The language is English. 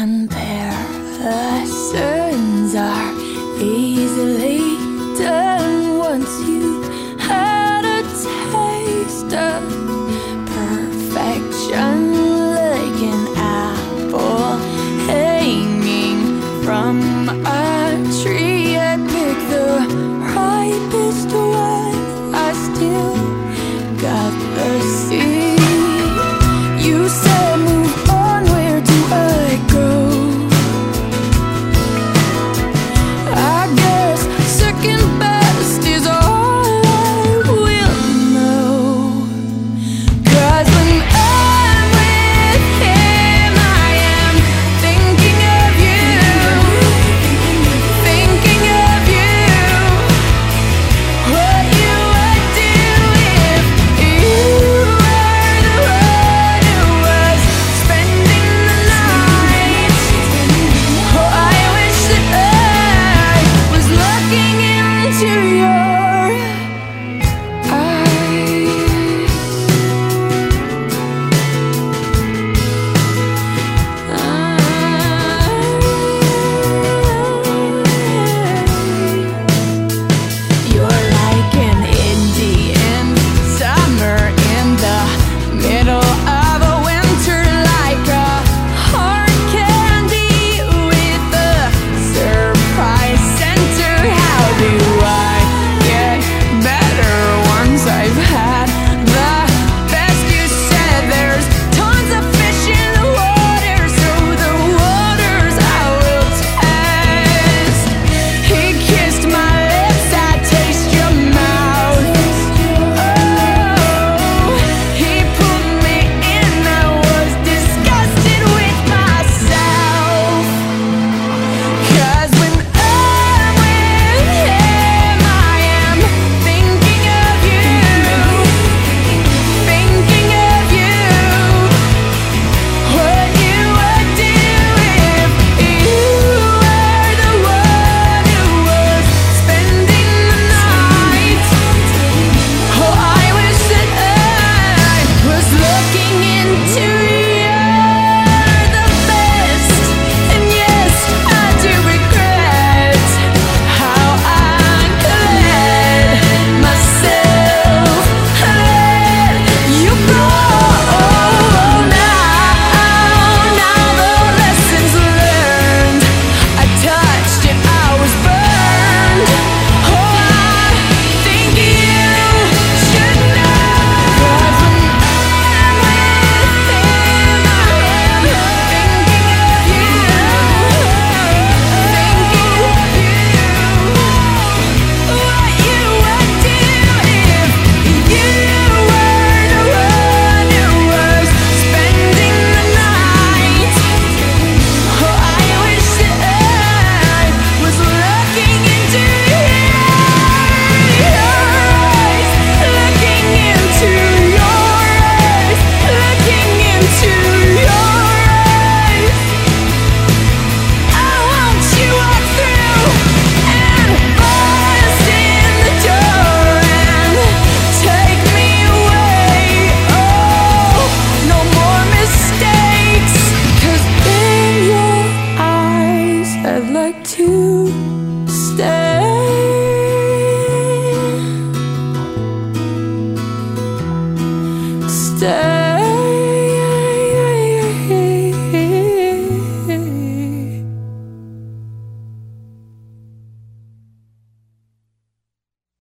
Comparisons are easily done once you had a taste of perfection, like an apple hanging from a